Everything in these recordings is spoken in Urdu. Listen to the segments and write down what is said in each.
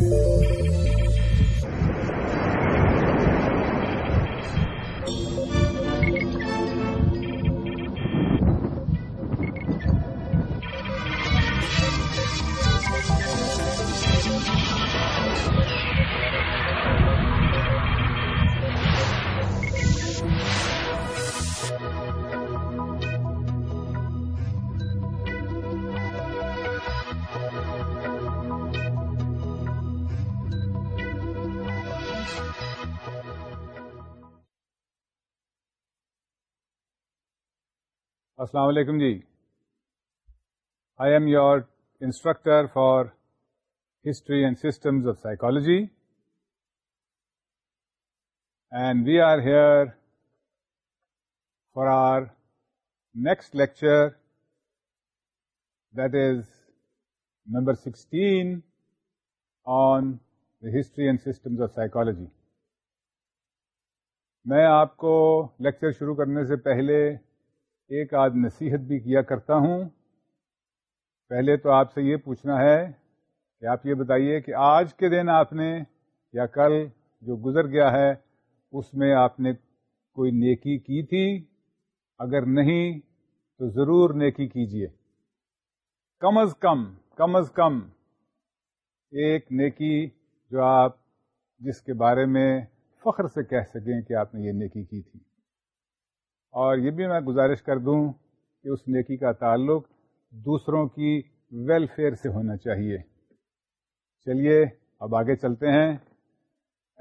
لوگ السلام علیکم جی I am your instructor for history and systems of psychology and we are here for our next lecture that is number sixteen on the history and systems of psychology میں آپ کو لیکچر شروع کرنے سے پہلے ایک آدھ نصیحت بھی کیا کرتا ہوں پہلے تو آپ سے یہ پوچھنا ہے کہ آپ یہ بتائیے کہ آج کے دن آپ نے یا کل جو گزر گیا ہے اس میں آپ نے کوئی نیکی کی تھی اگر نہیں تو ضرور نیکی کیجیے کم از کم کم از کم ایک نیکی جو آپ جس کے بارے میں فخر سے کہہ سکیں کہ آپ نے یہ نیکی کی تھی اور یہ بھی میں گزارش کر دوں کہ اس نیکی کا تعلق دوسروں کی ویلفیئر سے ہونا چاہیے چلیے اب آگے چلتے ہیں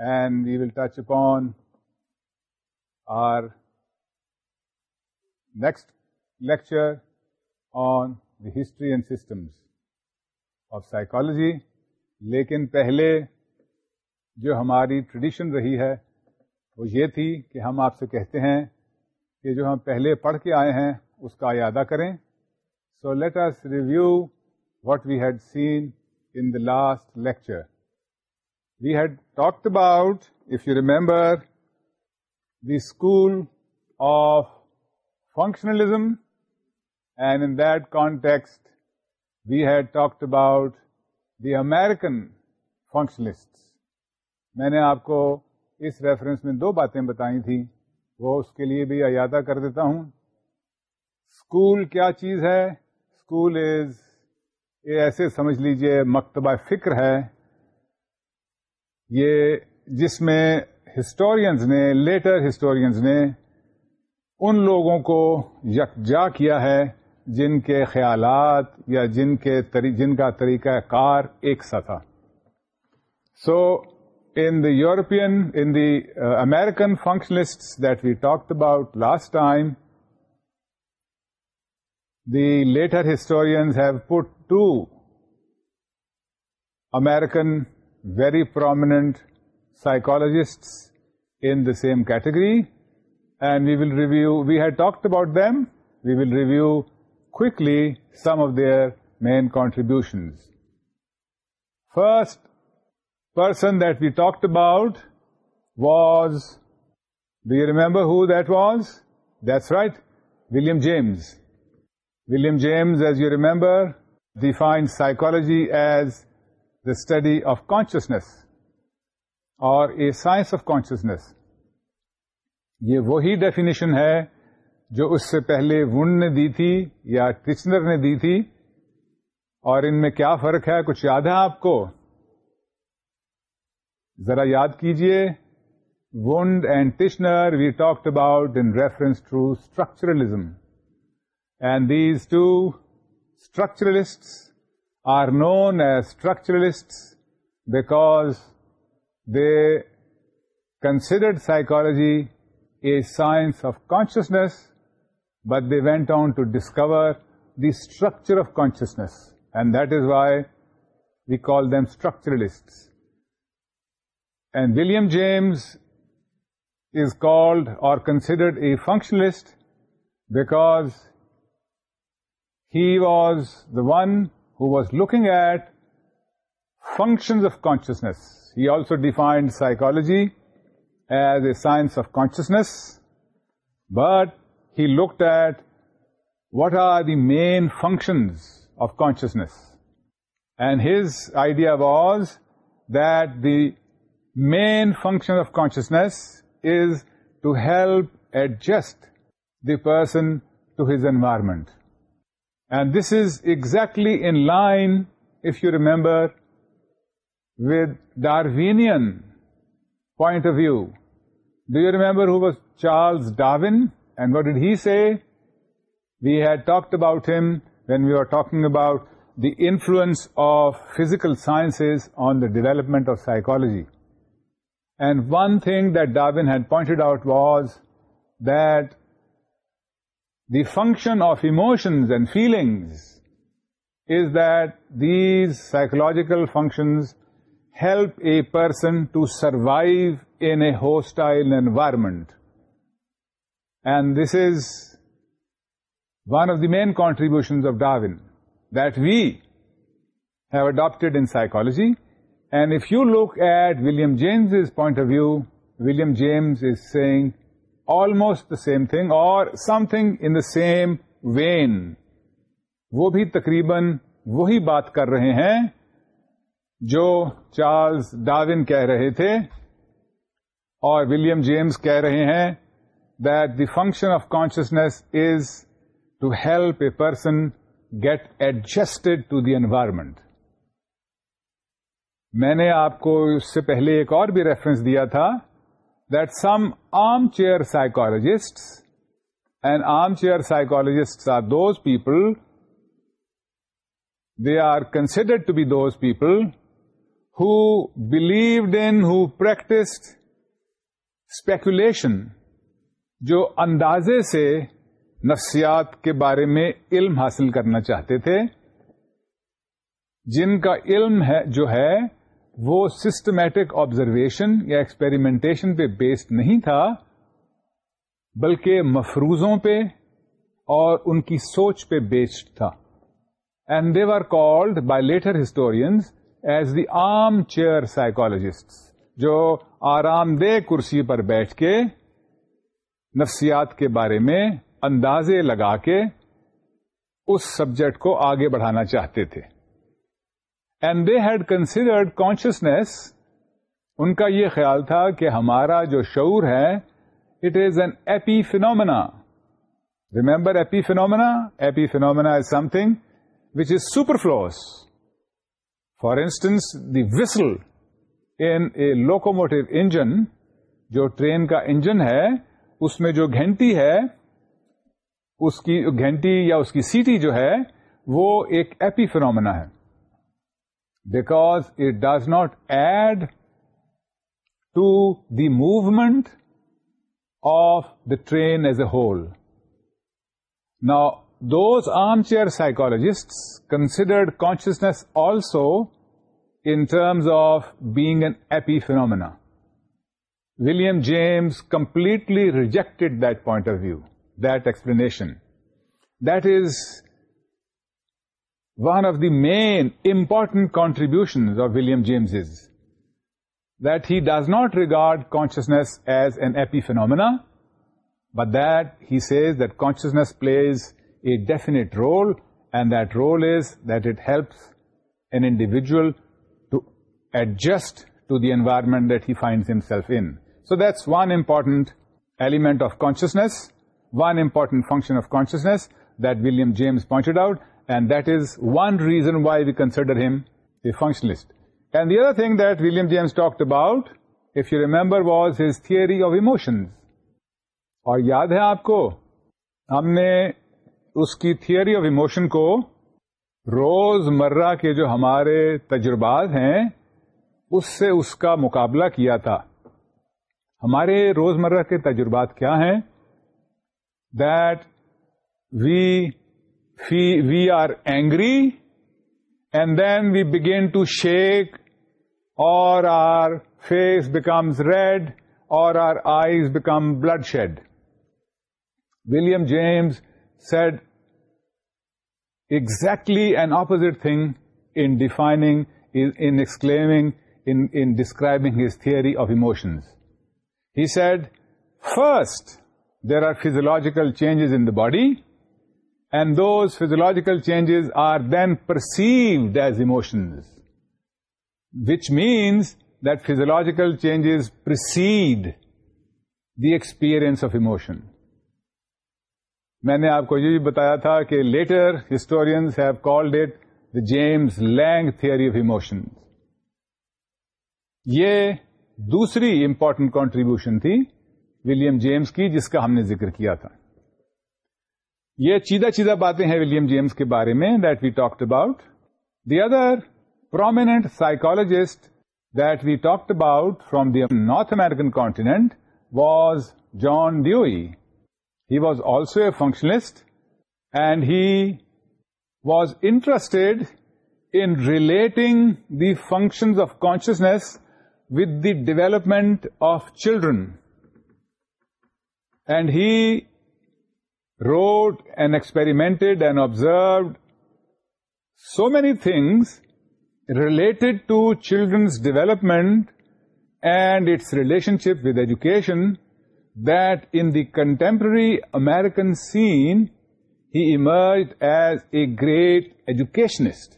and we will touch upon our next lecture on the history and systems of psychology لیکن پہلے جو ہماری ٹریڈیشن رہی ہے وہ یہ تھی کہ ہم آپ سے کہتے ہیں جو ہم پہلے پڑھ کے آئے ہیں اس کا ارادہ کریں so let us review what we had seen in the last lecture we had talked about if you remember the school of functionalism and in that context we had talked about the American functionalist میں نے آپ کو اس ریفرنس میں دو باتیں بتائی تھیں وہ اس کے لیے بھی ادا کر دیتا ہوں اسکول کیا چیز ہے اسکول از یہ ایسے سمجھ لیجیے مکتبہ فکر ہے یہ جس میں ہسٹورینز نے لیٹر ہسٹورینز نے ان لوگوں کو یکجا کیا ہے جن کے خیالات یا جن کے جن کا طریقہ کار ایک سا تھا so so, In the European, in the uh, American functionalists that we talked about last time, the later historians have put two American very prominent psychologists in the same category, and we will review, we had talked about them, we will review quickly some of their main contributions. First, person we talk about was do you remember who that was that's right William James William James as you remember define psychology as the study of consciousness اور اے سائنس آف کانشیسنیس یہ وہی ڈیفینیشن ہے جو اس سے پہلے ون نے دی تھی یا ٹچنر نے دی تھی اور ان میں کیا فرق ہے کچھ یاد ہے آپ کو ذرا یاد کیجیے Wundt and Titchener we talked about in reference to structuralism and these two structuralist are known as structuralist because they considered psychology a science of consciousness but they went on to discover the structure of consciousness and that is why we call them structuralist And William James is called or considered a functionalist because he was the one who was looking at functions of consciousness. He also defined psychology as a science of consciousness, but he looked at what are the main functions of consciousness. And his idea was that the main function of consciousness is to help adjust the person to his environment. And this is exactly in line, if you remember, with Darwinian point of view. Do you remember who was Charles Darwin? And what did he say? We had talked about him when we were talking about the influence of physical sciences on the development of psychology. And one thing that Darwin had pointed out was that the function of emotions and feelings is that these psychological functions help a person to survive in a hostile environment. And this is one of the main contributions of Darwin that we have adopted in psychology, and if you look at William James is point of view William James is سیگ آلم دا سیم تھنگ اور سم تھنگ بھی تقریباً وہی بات کر رہے ہیں جو چارلز ڈاوین کہہ رہے تھے اور ولیم جیمز کہہ رہے ہیں that the function of consciousness is to help a person get adjusted to the environment میں نے آپ کو اس سے پہلے ایک اور بھی ریفرنس دیا تھا that some armchair psychologist and armchair psychologist are those people they are considered to be those people who believed in who practised speculation جو اندازے سے نفسیات کے بارے میں علم حاصل کرنا چاہتے تھے جن کا علم ہے جو ہے وہ سسٹمیٹک آبزرویشن یا ایکسپیریمنٹیشن پہ بیسڈ نہیں تھا بلکہ مفروضوں پہ اور ان کی سوچ پہ بیسڈ تھا and they are called by later historians as the armchair psychologist جو آرام دہ کرسی پر بیٹھ کے نفسیات کے بارے میں اندازے لگا کے اس سبجیکٹ کو آگے بڑھانا چاہتے تھے and they had considered consciousness ان کا یہ خیال تھا کہ ہمارا جو شعور ہے it is an epiphenomena remember epiphenomena epiphenomena is something which is superfluous for instance the whistle in a locomotive engine جو ٹرین کا انجن ہے اس میں جو گھنٹی ہے اس کی گھنٹی یا اس کی سیٹی جو ہے وہ ایک ایپی فینومنا ہے because it does not add to the movement of the train as a whole. Now, those armchair psychologists considered consciousness also in terms of being an epiphenomena. William James completely rejected that point of view, that explanation. That is, one of the main important contributions of William James is that he does not regard consciousness as an epiphenomena, but that he says that consciousness plays a definite role, and that role is that it helps an individual to adjust to the environment that he finds himself in. So that's one important element of consciousness, one important function of consciousness that William James pointed out, and that is one reason why we consider him a functionalist and the other thing that William دیباؤٹ if you remember was his theory of emotion اور یاد ہے آپ کو ہم نے اس کی تھیئری آف ایموشن کو روز مرہ کے جو ہمارے تجربات ہیں اس سے اس کا مقابلہ کیا تھا ہمارے روز مرہ کے تجربات کیا ہیں that we we are angry, and then we begin to shake, or our face becomes red, or our eyes become bloodshed. William James said exactly an opposite thing in defining, in exclaiming, in describing his theory of emotions. He said, first, there are physiological changes in the body, physiological changes are then perceived as emotions which means that physiological changes precede the experience of emotion میں نے آپ کو یہ بھی بتایا تھا کہ later historians have called it the James Lange theory of emotion یہ دوسری امپارٹینٹ کانٹریبیوشن تھی ولیم جیمس کی جس کا ہم نے ذکر کیا تھا یہ سیدھا چیزا باتیں ہیں ولیم جیمس کے بارے میں that we talked about the other prominent that we talked about from the North American continent was John Dewey he was also a functionalist and he was interest in relating the functions of consciousness with the development of children and he wrote and experimented and observed so many things related to children's development and its relationship with education that in contemporary American scene he emerged as a great educationist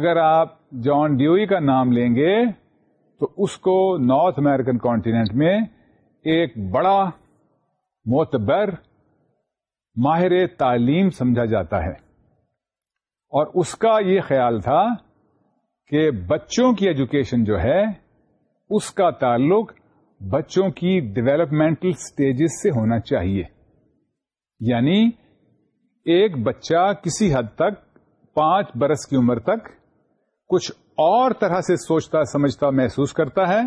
اگر آپ جان ڈیوئی کا نام لیں گے تو اس کو نارتھ امیرکن کانٹینٹ میں ایک بڑا معتبر ماہر تعلیم سمجھا جاتا ہے اور اس کا یہ خیال تھا کہ بچوں کی ایجوکیشن جو ہے اس کا تعلق بچوں کی ڈیویلپمنٹل سٹیجز سے ہونا چاہیے یعنی ایک بچہ کسی حد تک پانچ برس کی عمر تک کچھ اور طرح سے سوچتا سمجھتا محسوس کرتا ہے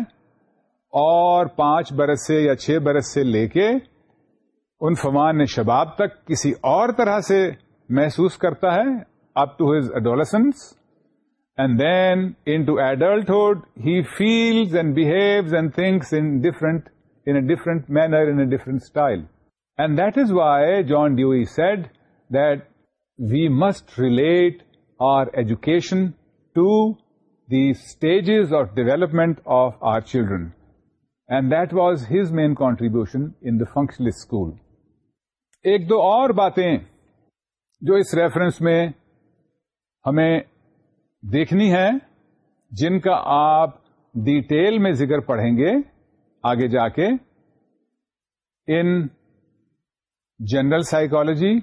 اور پانچ برس سے یا چھ برس سے لے کے ان فمان شباب تک کسی اور طرح سے محسوس کرتا ہے up to his adolescence and then into adulthood he feels and behaves and thinks in in different different a manner in a different style and that is why John Dewey said that we must relate our education to the stages of development of our children and that was his main contribution in the functional school ایک دو اور باتیں جو اس ریفرنس میں ہمیں دیکھنی ہے جن کا آپ ڈیٹیل میں ذکر پڑھیں گے آگے جا کے in general psychology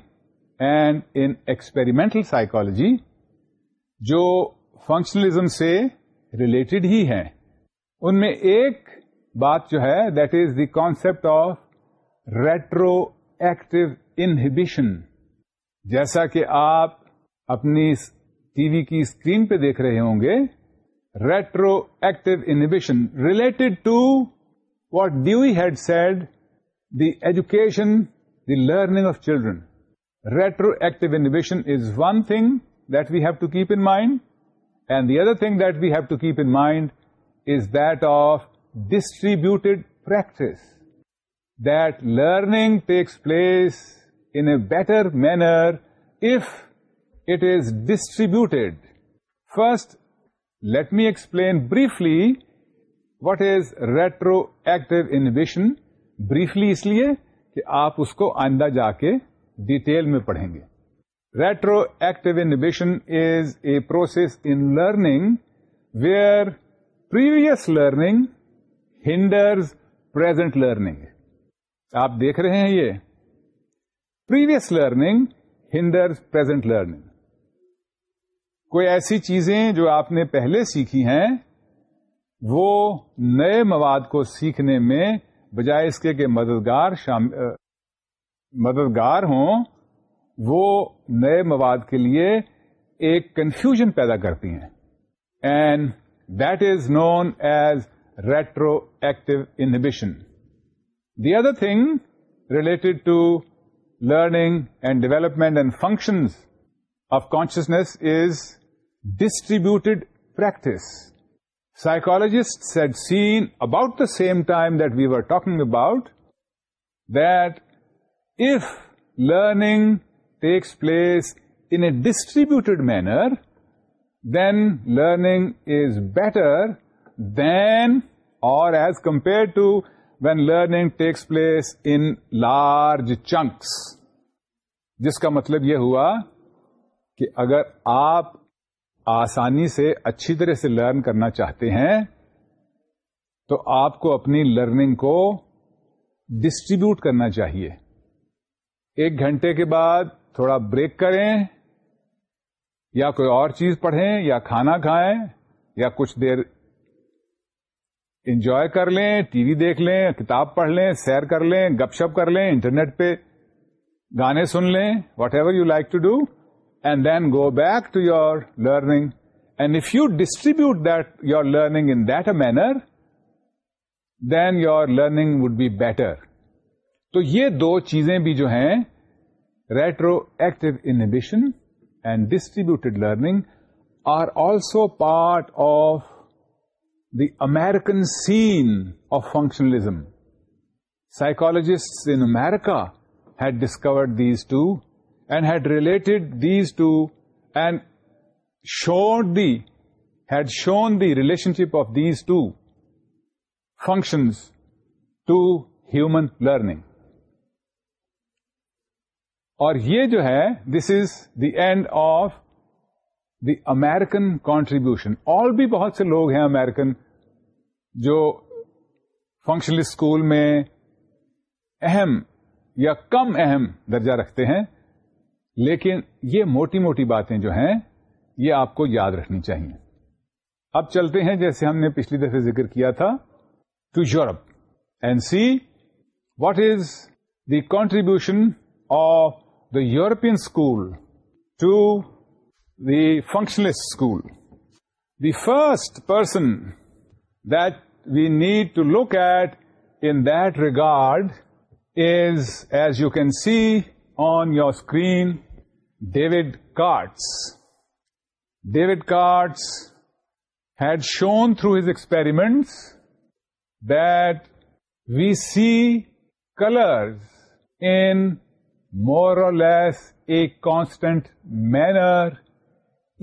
and in experimental psychology جو فنکشنلزم سے ریلیٹڈ ہی ہیں ان میں ایک بات جو ہے that is the concept of retroactive inhibition جیسا کہ آپ اپنی ٹی وی کی اسکرین پہ دیکھ رہے ہوں گے retroactive inhibition related to what Dewey had said the education the learning of children retroactive inhibition is one thing that we have to keep in mind and the other thing that we have to keep in mind is that of distributed practice learning takes place in a better manner if it is distributed first let me explain briefly what is retroactive inhibition briefly اس لیے کہ آپ اس کو آئندہ جا کے ڈیٹیل میں پڑھیں گے retroactive inhibition is a process in learning where previous learning hinders present learning آپ دیکھ رہے ہیں یہ previous learning hinder present learning کوئی ایسی چیزیں جو آپ نے پہلے سیکھی ہیں وہ نئے مواد کو سیکھنے میں بجائے اس کے کہ مددگار شام... مددگار ہوں وہ نئے مواد کے لیے ایک کنفیوژن پیدا کرتی ہیں and that is known as retroactive inhibition The other thing related to learning and development and functions of consciousness is distributed practice. Psychologists had seen about the same time that we were talking about that if learning takes place in a distributed manner, then learning is better than or as compared to when learning takes place in large chunks جس کا مطلب یہ ہوا کہ اگر آپ آسانی سے اچھی طرح سے لرن کرنا چاہتے ہیں تو آپ کو اپنی لرننگ کو ڈسٹریبیوٹ کرنا چاہیے ایک گھنٹے کے بعد تھوڑا بریک کریں یا کوئی اور چیز پڑھیں یا کھانا کھائیں یا کچھ دیر انجوائے کر لیں ٹی وی دیکھ لیں کتاب پڑھ لیں سیر کر لیں گپ شپ کر لیں انٹرنیٹ پہ گانے سن لیں whatever you like to do and then go back to your learning and if you distribute that your learning in that a manner then your learning would be better تو یہ دو چیزیں بھی جو ہیں retroactive inhibition and distributed learning are also part of American scene of functionalism psychologists in America had discovered these two and had related these two and show dead shown the relationship of these two functions to human learning اور یہ جو ہے this is the end of the American contribution اور بھی بہت سے لوگ ہیں امیرکن جو فنکشنل اسکول میں اہم یا کم اہم درجہ رکھتے ہیں لیکن یہ موٹی موٹی باتیں جو ہیں یہ آپ کو یاد رکھنی چاہیے اب چلتے ہیں جیسے ہم نے پچھلی دفعہ ذکر کیا تھا to Europe and see what is the contribution of the European school to the functionalist school. The first person that we need to look at in that regard is, as you can see on your screen, David Katz. David Katz had shown through his experiments that we see colors in more or less a constant manner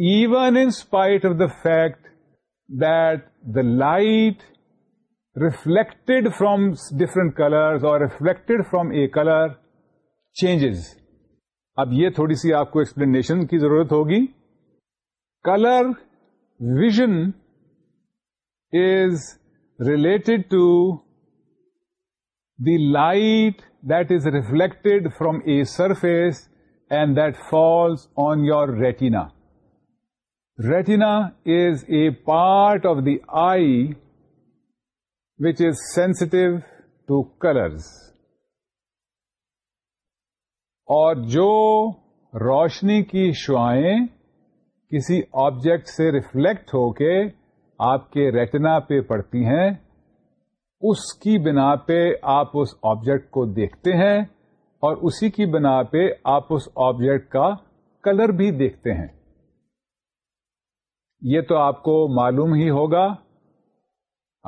even in spite of the fact that the light reflected from different colors اور reflected from a colour changes اب یہ تھوڑی سی آپ کو ایکسپلینیشن کی ضرورت ہوگی colour vision is related to the light that is reflected from a surface and that falls on your retina retina is a part of the eye which is sensitive to colours اور جو روشنی کی شعائیں کسی آبجیکٹ سے ریفلیکٹ ہو کے آپ کے ریٹنا پہ پڑتی ہیں اس کی بنا پہ آپ اس آبجیکٹ کو دیکھتے ہیں اور اسی کی بنا پہ آپ اس آبجیکٹ کا کلر بھی دیکھتے ہیں یہ تو آپ کو معلوم ہی ہوگا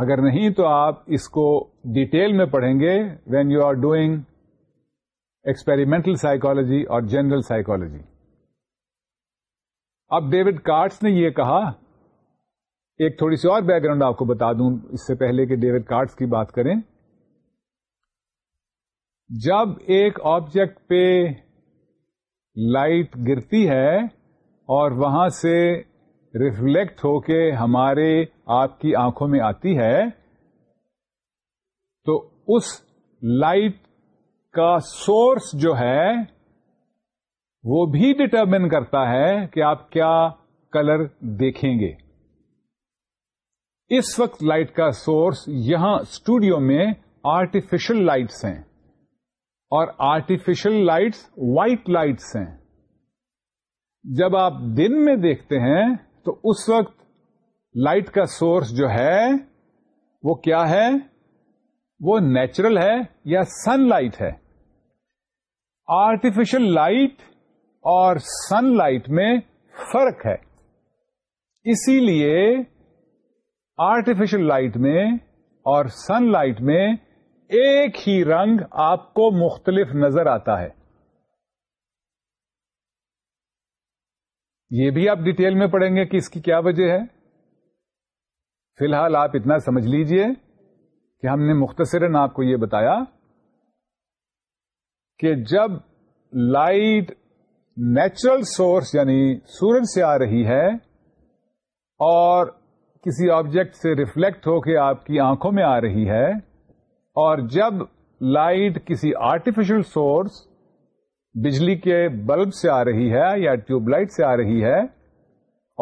اگر نہیں تو آپ اس کو ڈیٹیل میں پڑھیں گے when you are doing experimental psychology اور جنرل سائیکولوجی اب ڈیوڈ کارٹس نے یہ کہا ایک تھوڑی سی اور بیک گراؤنڈ آپ کو بتا دوں اس سے پہلے کہ ڈیوڈ کارٹس کی بات کریں جب ایک آبجیکٹ پہ لائٹ گرتی ہے اور وہاں سے ریفلیکٹ ہو کے ہمارے آپ کی آنکھوں میں آتی ہے تو اس لائٹ کا سورس جو ہے وہ بھی ڈٹرمن کرتا ہے کہ آپ کیا کلر دیکھیں گے اس وقت لائٹ کا سورس یہاں اسٹوڈیو میں آرٹیفیشل لائٹس ہیں اور آرٹیفیشل لائٹس وائٹ لائٹس ہیں جب آپ دن میں دیکھتے ہیں تو اس وقت لائٹ کا سورس جو ہے وہ کیا ہے وہ نیچرل ہے یا سن لائٹ ہے آرٹیفیشل لائٹ اور سن لائٹ میں فرق ہے اسی لیے آرٹیفیشل لائٹ میں اور سن لائٹ میں ایک ہی رنگ آپ کو مختلف نظر آتا ہے یہ بھی آپ ڈیٹیل میں پڑھیں گے کہ اس کی کیا وجہ ہے فی الحال آپ اتنا سمجھ لیجئے کہ ہم نے مختصراً آپ کو یہ بتایا کہ جب لائٹ نیچرل سورس یعنی سورج سے آ رہی ہے اور کسی آبجیکٹ سے ریفلیکٹ ہو کے آپ کی آنکھوں میں آ رہی ہے اور جب لائٹ کسی آرٹیفیشل سورس بجلی کے بلب سے آ رہی ہے یا ٹیوب لائٹ سے آ رہی ہے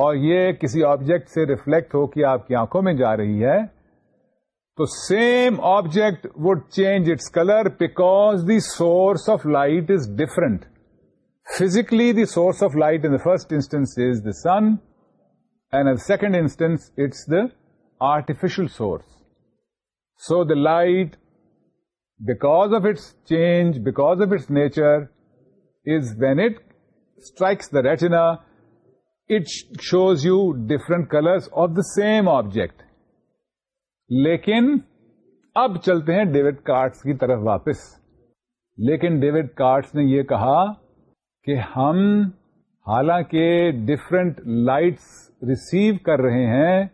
اور یہ کسی آبجیکٹ سے ریفلیکٹ ہو کے آپ کی آنکھوں میں جا رہی ہے تو same object would change its colour because the source of light is different physically the source of light in first instance is the sun and second instance it's the artificial source so the light because of its change because of its nature strike the retina it shows you different colour of the same object لیکن اب چلتے ہیں ڈیوڈ کارڈس کی طرف واپس لیکن ڈیوڈ کارڈس نے یہ کہا کہ ہم حالانکہ ڈفرنٹ لائٹس ریسیو کر رہے ہیں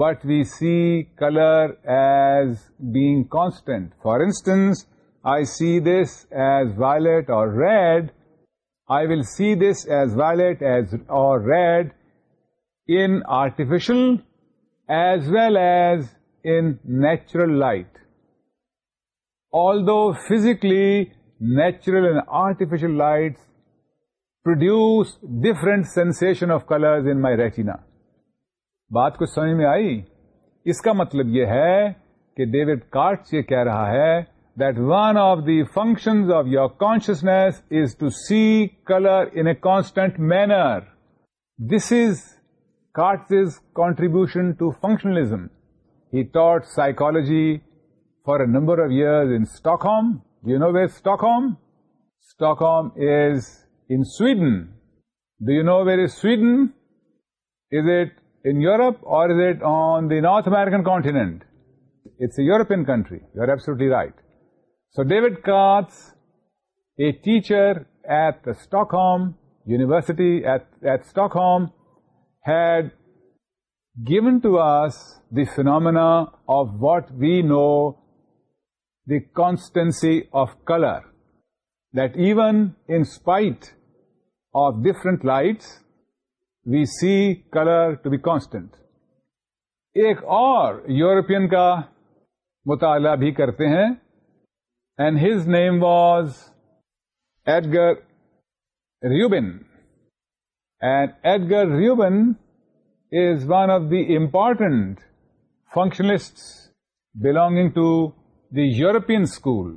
but we see colour as being constant for instance I see this as violet اور red I will see this as violet as اور red in artificial as well as in natural light although physically natural and artificial light produce different سینسن of colours in my retina بات کچھ سمجھ میں آئی اس کا مطلب یہ ہے کہ ڈیوڈ کارٹس یہ کہہ رہا ہے that one of the functions of your consciousness is to see color in a constant manner. This is Katz's contribution to functionalism. He taught psychology for a number of years in Stockholm. Do you know where's Stockholm? Stockholm is in Sweden. Do you know where is Sweden? Is it in Europe or is it on the North American continent? It's a European country. You're absolutely right. So David Katz, a teacher at Stockholm university at at Stockholm had given to the the phenomena of what we know the constancy of colour that even in of of lights, lights we see colour to be constant ایک اور یورپین کا مطالعہ بھی کرتے ہیں and his name was Edgar Rubin. And Edgar Rubin is one of the important functionalists belonging to the European school.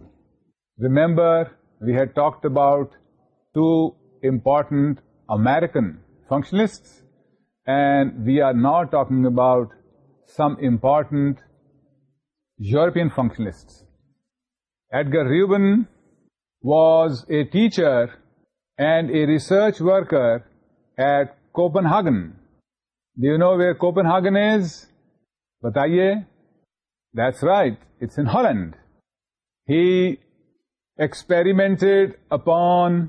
Remember, we had talked about two important American functionalists, and we are now talking about some important European functionalists. Ed Rubin was a teacher and a research worker at Copenhagen do you know where Copenhagen is بتائیے this right it's in Holland he experimented upon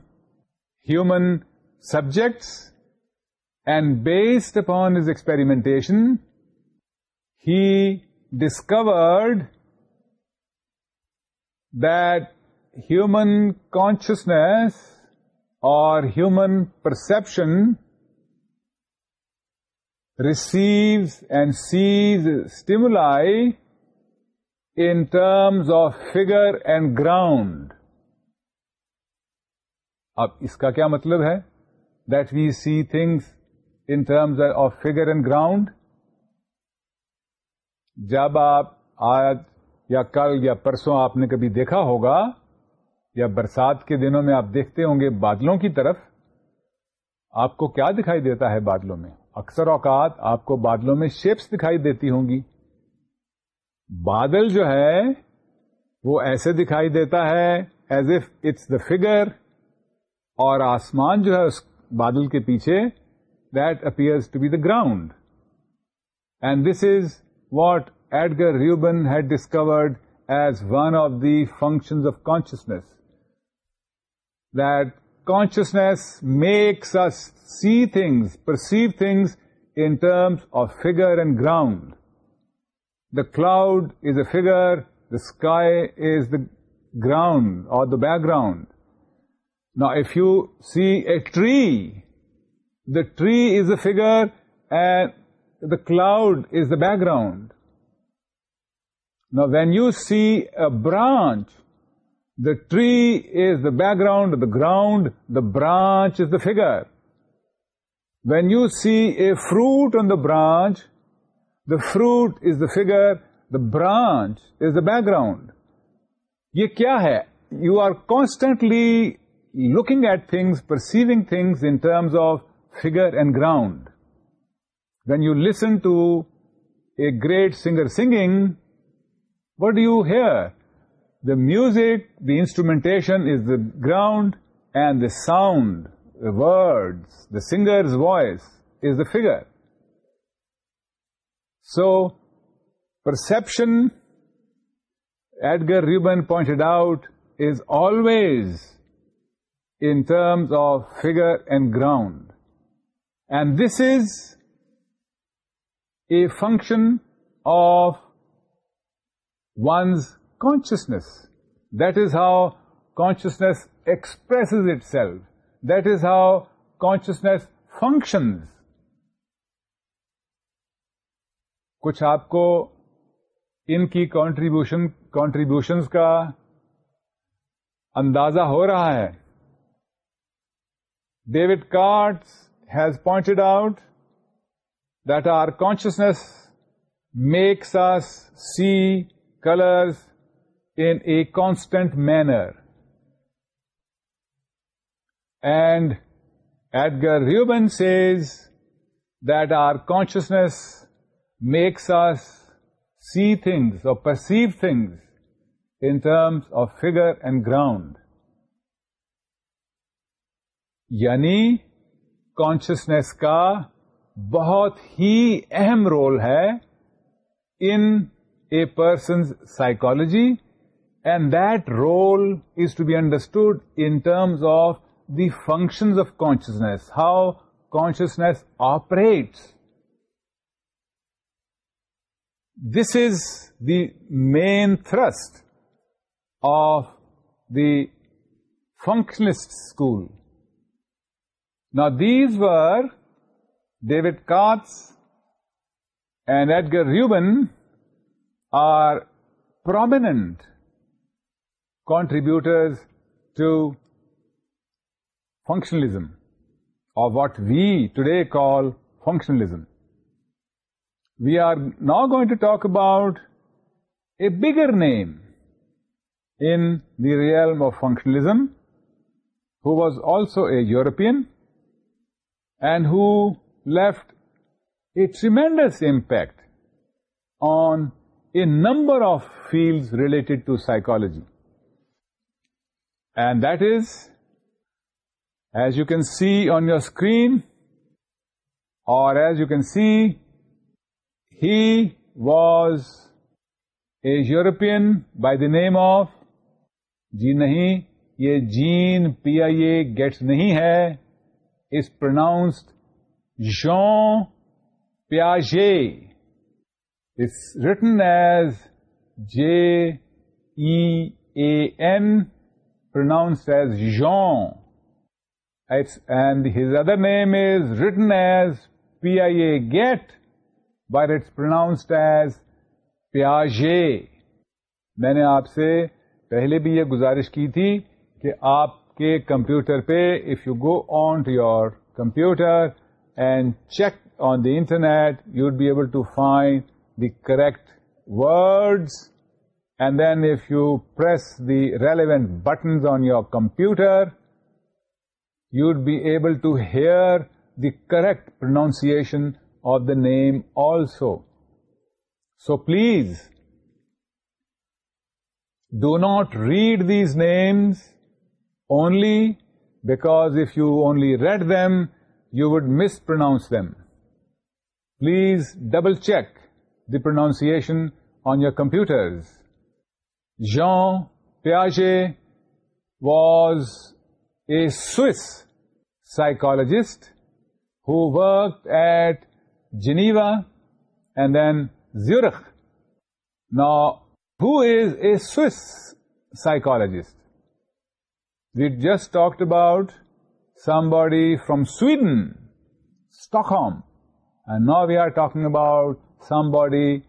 human subjects and based upon his experimentation he discovered human conscience اور human perception receive and sees stimuli in terms of figure and ground اب اس کا کیا مطلب ہے that we see things in terms of figure and ground جب آپ آج یا کل یا پرسوں آپ نے کبھی دیکھا ہوگا یا برسات کے دنوں میں آپ دیکھتے ہوں گے بادلوں کی طرف آپ کو کیا دکھائی دیتا ہے بادلوں میں اکثر اوقات آپ کو بادلوں میں شیپس دکھائی دیتی ہوں گی بادل جو ہے وہ ایسے دکھائی دیتا ہے as if it's the figure اور آسمان جو ہے اس بادل کے پیچھے that appear to be the ground and this is what Edgar Rubin had discovered as one of the functions of consciousness, that consciousness makes us see things, perceive things in terms of figure and ground. The cloud is a figure, the sky is the ground or the background. Now if you see a tree, the tree is a figure and the cloud is the background. Now, when you see a branch, the tree is the background, the ground, the branch is the figure. When you see a fruit on the branch, the fruit is the figure, the branch is the background. Ye kya hai? You are constantly looking at things, perceiving things in terms of figure and ground. When you listen to a great singer singing, what do you hear? The music, the instrumentation is the ground, and the sound, the words, the singer's voice is the figure. So, perception, Edgar Rubin pointed out, is always in terms of figure and ground. And this is a function of was conscious that is how consciousness expresses itself that is how consciousness function کچھ آپ کو ان کی کانٹریبیوشن کانٹریبیوشن کا اندازہ ہو رہا ہے ڈیوڈ کارڈ has pointed out that our consciousness makes us see colors in a constant manner. And Edgar Rubin says that our consciousness makes us see things or perceive things in terms of figure and ground. یعنی کانشیسنیس کا بہت ہی اہم رول ہے ان a person's psychology, and that role is to be understood in terms of the functions of consciousness, how consciousness operates. This is the main thrust of the functionalist school. Now, these were David Katz and Edgar Rubin are prominent contributors to functionalism, or what we today call functionalism. We are now going to talk about a bigger name in the realm of functionalism, who was also a European and who left a tremendous impact on number of fields related to psychology and that is as you can see on your screen or as you can see he was a European by the name of J نہیں یہ Jean P I A gets نہیں ہے از پرناؤنسڈ یو پیاجے written as J E A N pronounce as Jean it's and his other name is written as P I A get but it's pronounced as پیا جے میں نے آپ سے پہلے بھی یہ گزارش کی تھی کہ آپ کے کمپیوٹر پہ if you go on to your computer and check on the internet you would be able to find the correct words, and then if you press the relevant buttons on your computer, you'd be able to hear the correct pronunciation of the name also. So please, do not read these names only, because if you only read them, you would mispronounce them. Please double check the pronunciation on your computers. Jean Piaget was a Swiss psychologist who worked at Geneva and then Zurich. Now, who is a Swiss psychologist? We just talked about somebody from Sweden, Stockholm, and now we are talking about somebody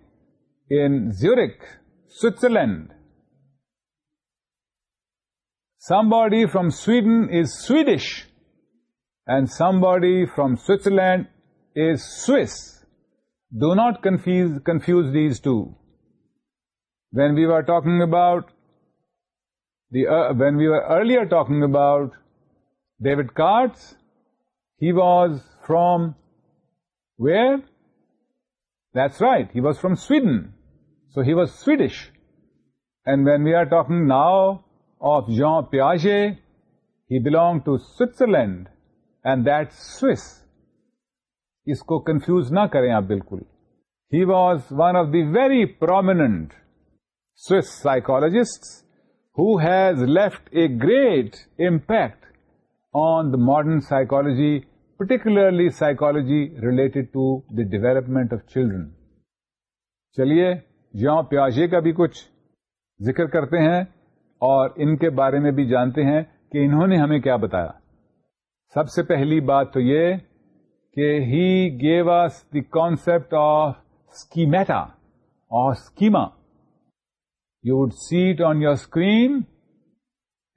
in Zurich, Switzerland. Somebody from Sweden is Swedish, and somebody from Switzerland is Swiss. Do not confuse these two. When we were talking about uh, when we were earlier talking about David Katz, he was from where? Right he was from Sweden so he was Swedish and wait we are top now of you پیاجے he belong to Switzerland and that Swiss اس کو کنفیوز نہ کریں آپ بالکل he was one of the very prominent Swiss psychologist has left a great impact on modern psychology particularly psychology related to the development of children چلیے یوں پیاجے کا بھی کچھ ذکر کرتے ہیں اور ان کے بارے میں بھی جانتے ہیں کہ انہوں نے ہمیں کیا بتایا سب سے پہلی بات تو یہ کہ he gave us the concept of schemata اور schema you would see on your screen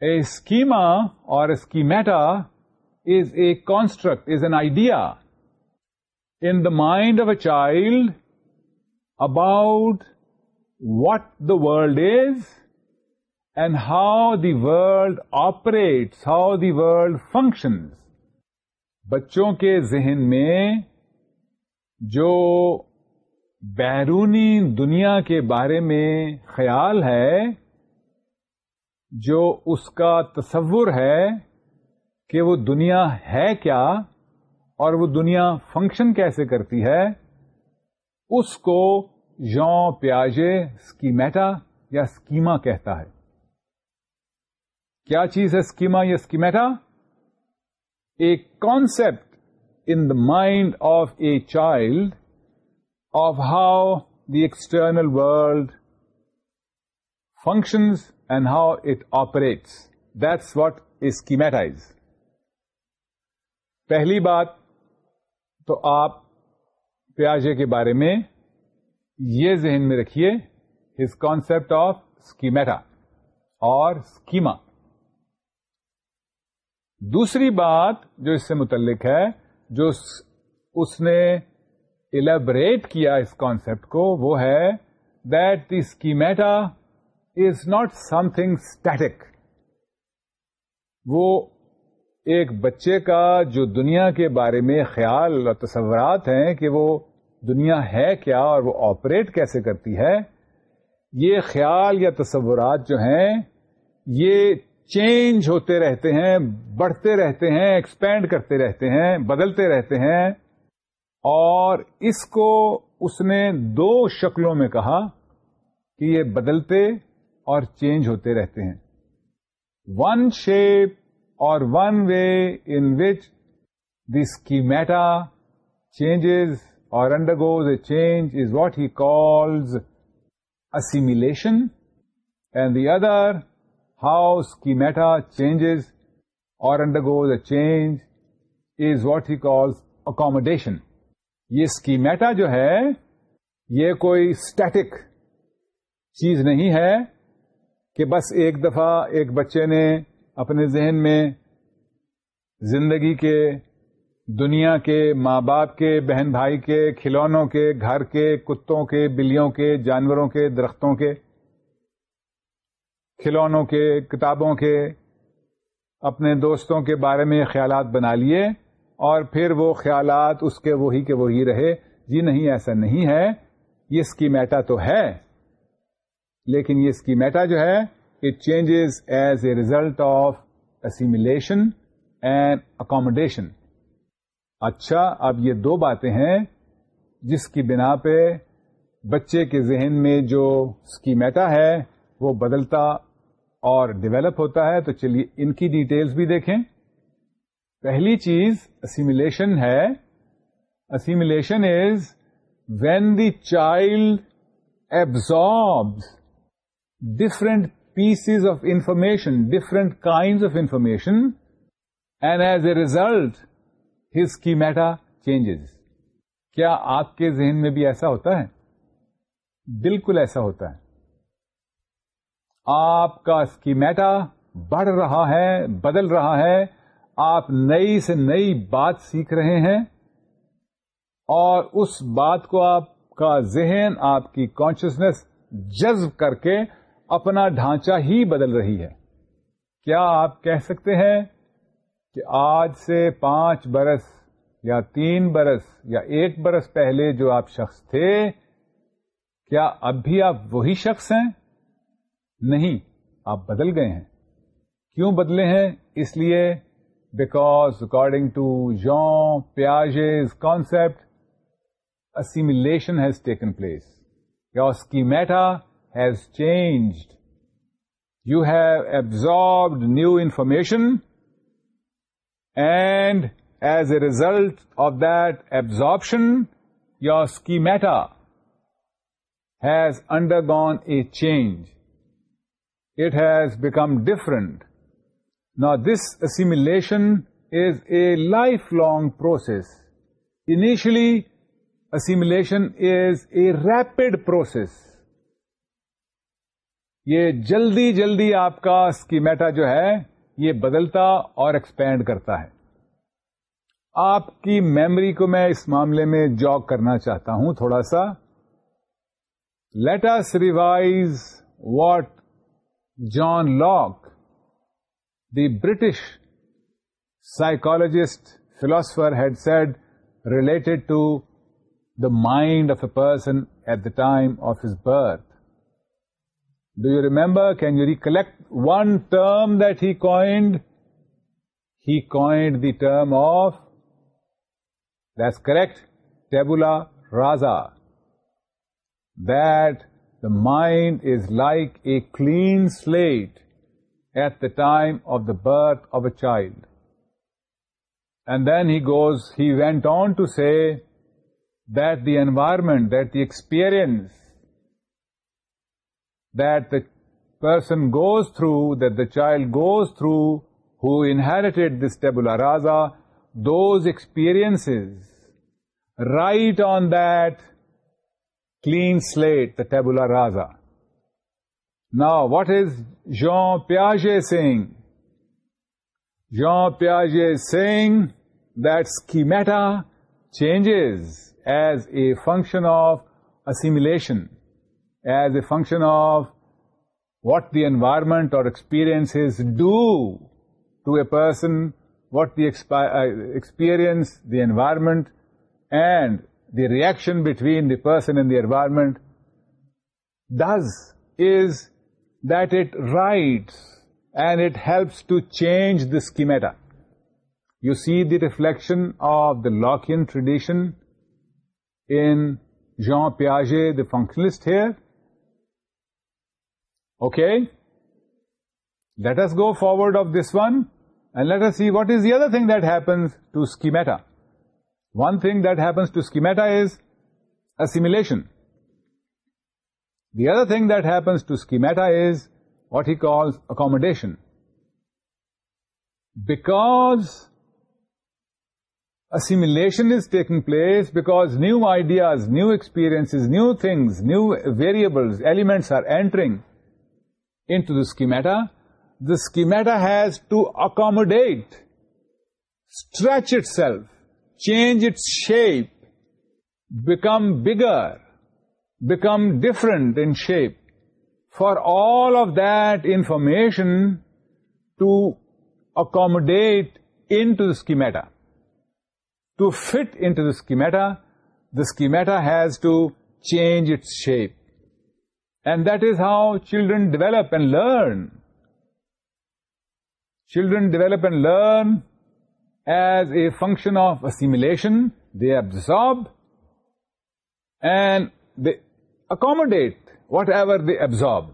a schema اور schemata a construct is an idea in the mind of a child about what the world is and how the world operates, how the world functions. بچوں کے ذہن میں جو بیرونی دنیا کے بارے میں خیال ہے جو اس کا تصور ہے کہ وہ دنیا ہے کیا اور وہ دنیا فنکشن کیسے کرتی ہے اس کو یو پیاجے اسکیمیٹا یا اسکیما کہتا ہے کیا چیز ہے اسکیما یا schemata a concept in the mind of a child of how the external world functions and how it operates that's what اسکیمیٹائز پہلی بات تو آپ پیاجے کے بارے میں یہ ذہن میں رکھیے ہز کانسپٹ آف اسکیمیٹا اور اسکیما دوسری بات جو اس سے متعلق ہے جو اس نے ایلیبریٹ کیا اس کانسپٹ کو وہ ہے that the schemata is not something static وہ ایک بچے کا جو دنیا کے بارے میں خیال اور تصورات ہیں کہ وہ دنیا ہے کیا اور وہ آپریٹ کیسے کرتی ہے یہ خیال یا تصورات جو ہیں یہ چینج ہوتے رہتے ہیں بڑھتے رہتے ہیں ایکسپینڈ کرتے رہتے ہیں بدلتے رہتے ہیں اور اس کو اس نے دو شکلوں میں کہا کہ یہ بدلتے اور چینج ہوتے رہتے ہیں one shape one way what the schemata changes اور ادر ہاؤ اسکیمیٹا چینجز اور undergoes a change is what he calls accommodation یہ اسکیمیٹا جو ہے یہ کوئی اسٹیٹک چیز نہیں ہے کہ بس ایک دفعہ ایک بچے نے اپنے ذہن میں زندگی کے دنیا کے ماں باپ کے بہن بھائی کے کھلونوں کے گھر کے کتوں کے بلیوں کے جانوروں کے درختوں کے کھلونوں کے کتابوں کے اپنے دوستوں کے بارے میں خیالات بنا لیے اور پھر وہ خیالات اس کے وہی کے وہی رہے جی نہیں ایسا نہیں ہے یہ اسکیمیٹا تو ہے لیکن یہ کی میٹا جو ہے changes as a result of assimilation and accommodation اچھا اب یہ دو باتیں ہیں جس کی بنا پہ بچے کے ذہن میں جو اسکیمیٹا ہے وہ بدلتا اور ڈیولپ ہوتا ہے تو چلیے ان کی ڈیٹیلز بھی دیکھیں پہلی چیز اسیمولیشن ہے assimilation is when the child absorb different of information different kind of information and as a result schemata changes. کیا آپ کے ذہن میں بھی ایسا ہوتا ہے بالکل ایسا ہوتا ہے آپ کا اسکیمیٹا بڑھ رہا ہے بدل رہا ہے آپ نئی سے نئی بات سیکھ رہے ہیں اور اس بات کو آپ کا ذہن آپ کی کانشیسنیس جذب کر کے اپنا ڈھانچہ ہی بدل رہی ہے کیا آپ کہہ سکتے ہیں کہ آج سے پانچ برس یا تین برس یا ایک برس پہلے جو آپ شخص تھے کیا اب بھی آپ وہی شخص ہیں نہیں آپ بدل گئے ہیں کیوں بدلے ہیں اس لیے because according to you Piaget's concept assimilation has taken place یا schemata has changed. You have absorbed new information, and as a result of that absorption, your schemata has undergone a change. It has become different. Now, this assimilation is a lifelong process. Initially, assimilation is a rapid process. یہ جلدی جلدی آپ کا اسکیمیٹا جو ہے یہ بدلتا اور ایکسپینڈ کرتا ہے آپ کی میمری کو میں اس معاملے میں جاگ کرنا چاہتا ہوں تھوڑا سا let us revise what John Locke the British سائکالوج philosopher had said related to the mind of a person at the time of his birth Do you remember? Can you recollect one term that he coined? He coined the term of, that's correct, tabula rasa. That the mind is like a clean slate at the time of the birth of a child. And then he went on to say that the environment, that the experience the person goes through the child goes through who intended this tabula rasa those experience write on that clean slate the tabula rasa نا واٹ از یو پیا جے سیگ یو پیا جے says this schemata changes as a function of assimilation as a function of what the environment or experiences do to a person, what the experience, the environment, and the reaction between the person and the environment does is that it writes and it helps to change the schemata. You see the reflection of the Lockean tradition in Jean Piaget, the functionalist here, Okay? Let us go forward of this one and let us see what is the other thing that happens to schemata. One thing that happens to schemata is assimilation. The other thing that happens to schemata is what he calls accommodation. Because assimilation is taking place, because new ideas, new experiences, new things, new variables, elements are entering, into the schemata. The schemata has to accommodate, stretch itself, change its shape, become bigger, become different in shape, for all of that information to accommodate into the schemata. To fit into the schemata has to change its shape. And that is how children develop and learn. Children develop and learn as a function of assimilation. They absorb and they accommodate whatever they absorb.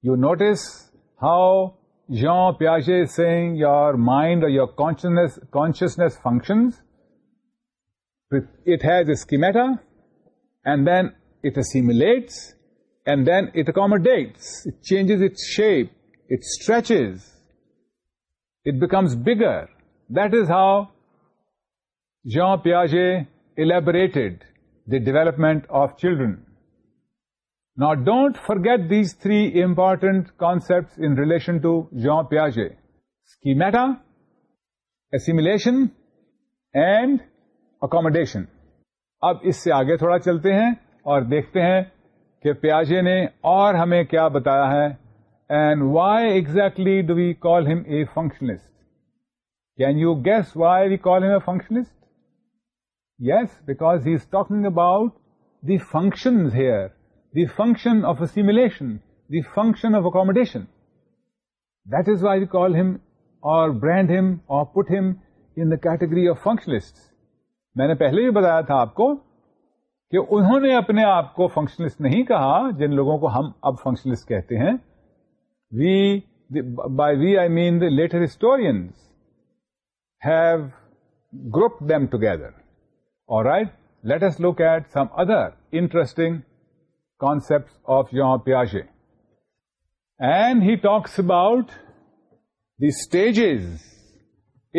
You notice how Jean Piaget is saying your mind or your consciousness functions. It has a schemata and then it assimilates then it accommodates it change it shape it stretches it becomes bigger that is how J elaborate the development of children نا don't forget these three important concept in relation to Jean پیاجے کی میٹر ایسیملیشن اینڈ اکومڈیشن اب اس سے آگے تھوڑا چلتے ہیں اور دیکھتے ہیں کہ پیاجے نے اور ہمیں کیا بتایا ہے and why exactly do we call ہم a functionalist can you guess why we call ہم a functionalist yes because he is talking about the function the function of امولیشن the function of accommodation that is why we call ہم اور برانڈ ہم اور پٹ ہم in the category of functionalist میں نے پہلے بھی بتایا تھا آپ کو کہ انہوں نے اپنے آپ کو فنکشنلسٹ نہیں کہا جن لوگوں کو ہم اب فنکشنلسٹ کہتے ہیں we by we I mean the later historians have group them together اور right let us look at some other interesting concept of you پیاشے and he talks about the stages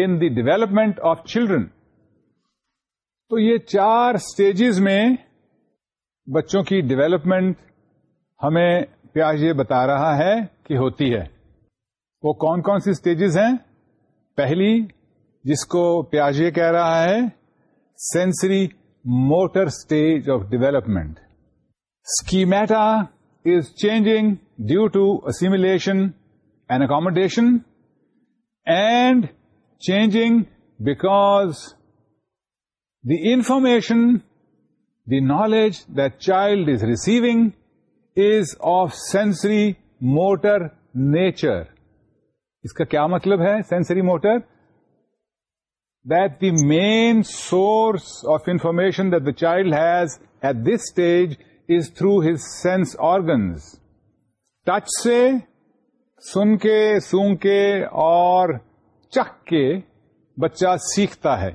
in the development of children تو یہ چار اسٹیجز میں بچوں کی ڈیولپمنٹ ہمیں پیاز یہ بتا رہا ہے کہ ہوتی ہے وہ کون کون سی اسٹیجز ہیں پہلی جس کو پیاز یہ کہہ رہا ہے sensory motor stage of development schemata is changing due to assimilation and accommodation and changing because the information the knowledge the child is receiving is of sensory motor nature اس کا کیا مطلب ہے sensory motor that the main source of information that the child has at this stage is through his sense organs touch سے سن کے سونگ کے اور چکھ کے بچہ سیکھتا ہے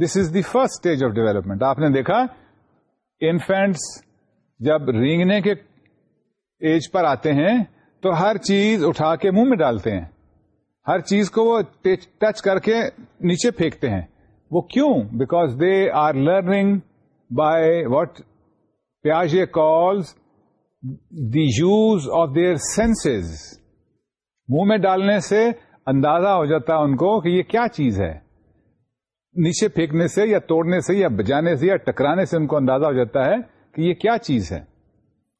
this is the first stage of development آپ نے دیکھا انفینٹس جب رینگنے کے ایج پر آتے ہیں تو ہر چیز اٹھا کے منہ میں ڈالتے ہیں ہر چیز کو وہ ٹچ کر کے نیچے پھینکتے ہیں وہ کیوں because they are learning by what پیاز calls the use of their senses منہ میں ڈالنے سے اندازہ ہو جاتا ہے ان کو کہ یہ کیا چیز ہے نیچے پھینکنے سے یا توڑنے سے یا بجانے سے یا ٹکرانے سے ان کو اندازہ ہو جاتا ہے کہ یہ کیا چیز ہے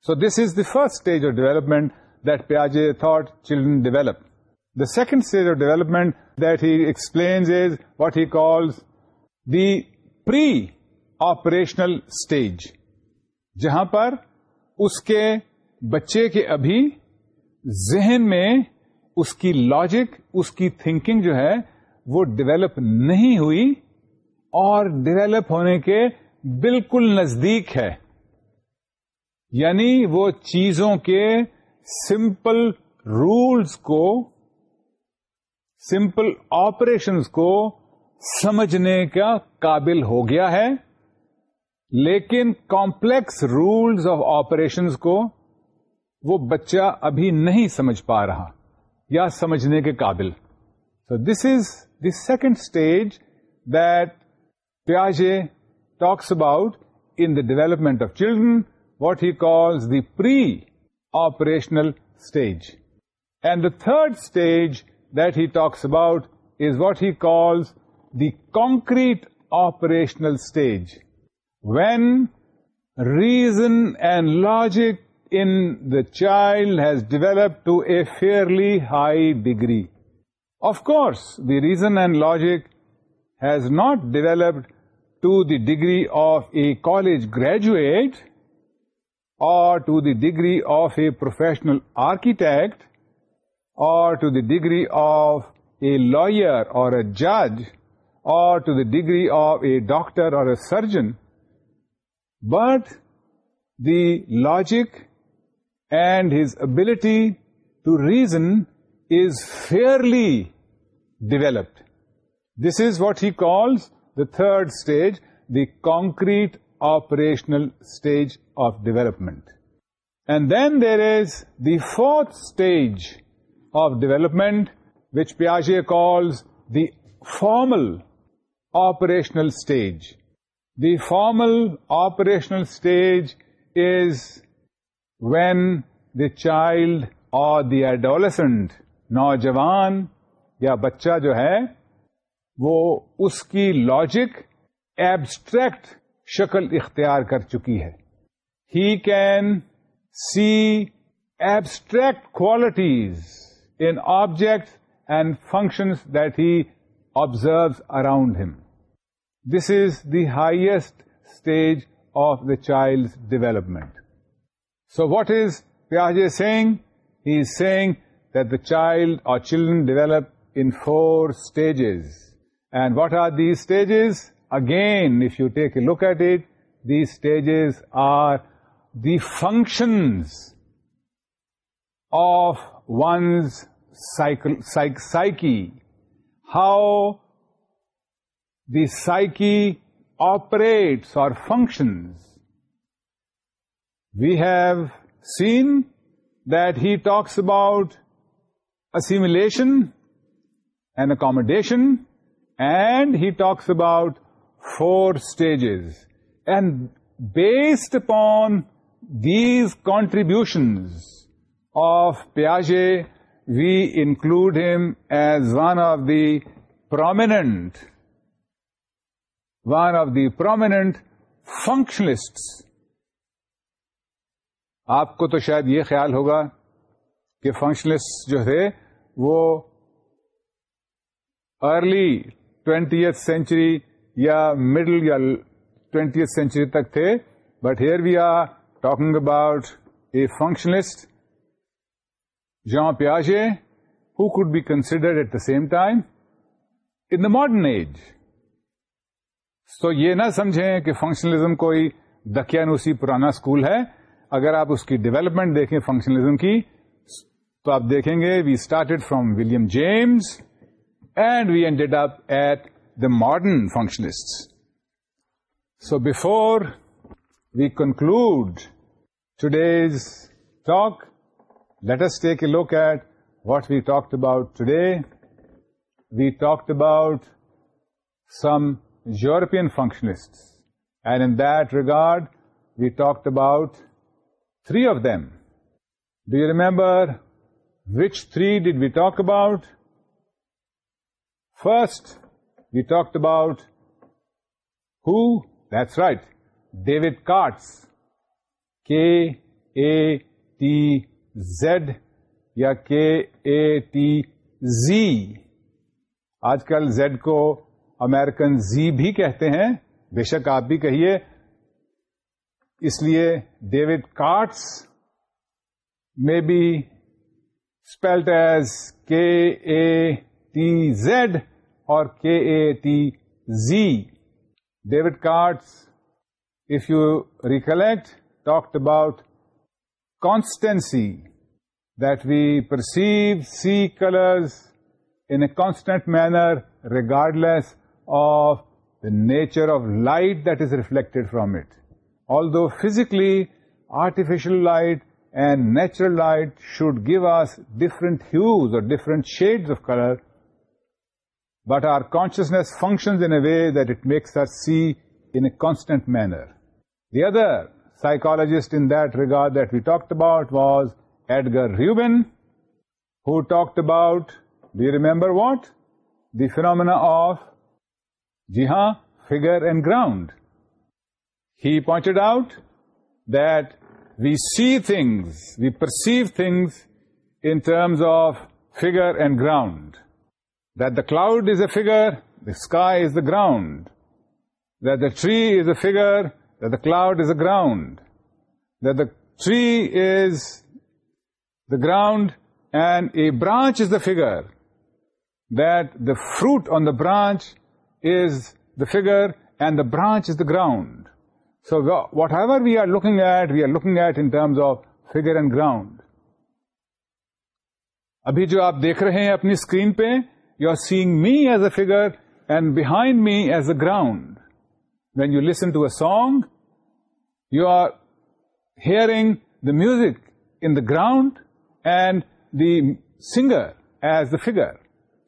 so this is the first stage of development that پیار thought children develop the second stage of development that he explains is what he calls the pre operational stage جہاں پر اس کے بچے کے ابھی ذہن میں اس کی لاجک اس کی تھنکنگ جو ہے وہ ڈیولپ نہیں ہوئی اور ڈیویلپ ہونے کے بالکل نزدیک ہے یعنی وہ چیزوں کے سمپل رولز کو سمپل آپریشنز کو سمجھنے کا قابل ہو گیا ہے لیکن کمپلیکس رولز آف آپریشنز کو وہ بچہ ابھی نہیں سمجھ پا رہا یا سمجھنے کے قابل this is the second stage that Piaget talks about in the development of children what he calls the pre-operational stage. And the third stage that he talks about is what he calls the concrete operational stage, when reason and logic in the child has developed to a fairly high degree. Of course, the reason and logic has not developed to the degree of a college graduate or to the degree of a professional architect or to the degree of a lawyer or a judge or to the degree of a doctor or a surgeon, but the logic and his ability to reason is fairly developed. This is what he calls third stage the concrete operational stage of development and then there is the fourth stage of development which پیاجے calls the formal operational stage the formal operational stage is when the child or the ای اڈالسنٹ نوجوان یا بچہ جو ہے وہ اس کی لاجک ایبسٹریکٹ شکل اختیار کر چکی ہے he can see abstract qualities in object and functions that he observe around him this is the highest stage of the child development so what is پیاج saying that the child or children develop in four stages And what are these stages? Again, if you take a look at it, these stages are the functions of one's psyche, how the psyche operates or functions. We have seen that he talks about assimilation and accommodation, and he talks about four stage and based upon these contribution of پیازے we include him as one of the prominent one of the prominent functionalist آپ کو تو شاید یہ خیال ہوگا کہ فنکشنسٹ جو تھے وہ ارلی 20th century سینچری یا مڈل یا 20th century سینچری تک تھے but here we are talking about a functionalist Piaget who could be considered at the same time in the modern age so یہ نہ سمجھیں کہ فنکشنلزم کوئی دکانوسی پرانا اسکول ہے اگر آپ اس کی ڈیولپمنٹ دیکھیں فنکشنلزم کی تو آپ دیکھیں گے we started from William James and we ended up at the modern functionalists. So before we conclude today's talk, let us take a look at what we talked about today. We talked about some European functionalists, and in that regard, we talked about three of them. Do you remember which three did we talk about? First we talked about who That's right David Katz K A T Z یا کے اے ٹی زی آج کل زیڈ کو امیرکن زی بھی کہتے ہیں بے شک آپ بھی کہیے اس لیے ڈیوڈ کارٹس میں be spelled as K A TZ or KATZ. David Katz, if you recollect, talked about constancy, that we perceive, see colors in a constant manner regardless of the nature of light that is reflected from it. Although physically, artificial light and natural light should give us different hues or different shades of color, but our consciousness functions in a way that it makes us see in a constant manner. The other psychologist in that regard that we talked about was Edgar Rubin, who talked about, do you remember what? The phenomena of jiha, figure and ground. He pointed out that we see things, we perceive things in terms of figure and ground. The cloud is a figure the sky is the ground the tree is a figure the cloud is a ground the tree is the ground and a branch is the figure the fruit on the branch is the figure and the branch is the ground so whatever we are looking at we are looking at انمس آف فیگر اینڈ گراؤنڈ ابھی جو آپ دیکھ رہے ہیں اپنی اسکرین پہ you are seeing me as a a and behind me as a ground when you listen to a song you are ground the music in the ground and the that as how we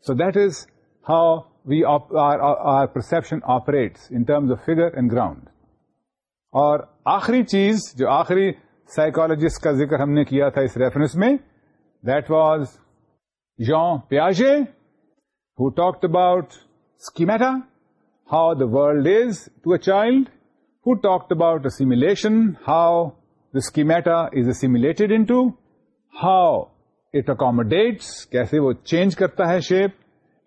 so that is how we are perception terms of figure and ground اور آخری چیز جو آخری سائیکالوجسٹ کا ذکر ہم نے کیا تھا اس ریفرنس میں دیٹ واز یو پیاجے he talk about schemata how the world is to a child talk about assimilation how the schemata is a same an to how it accommodates کیسے وہ چینج کرتا ہے shape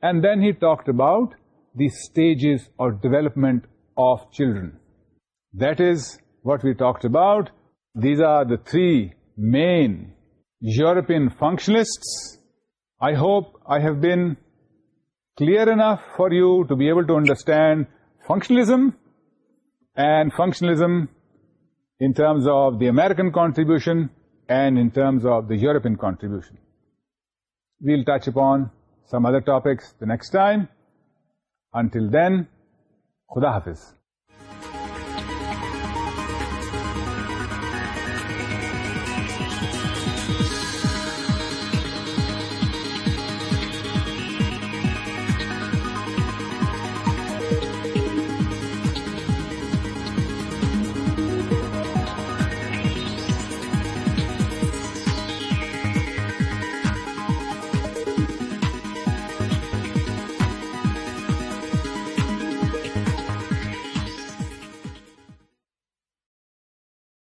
and then he talked about the stages of development of children that is what we talk about these are the three main European functionist I hope I have been clear enough for you to be able to understand functionalism and functionalism in terms of the American contribution and in terms of the European contribution. We'll touch upon some other topics the next time. Until then, Khuda Hafiz.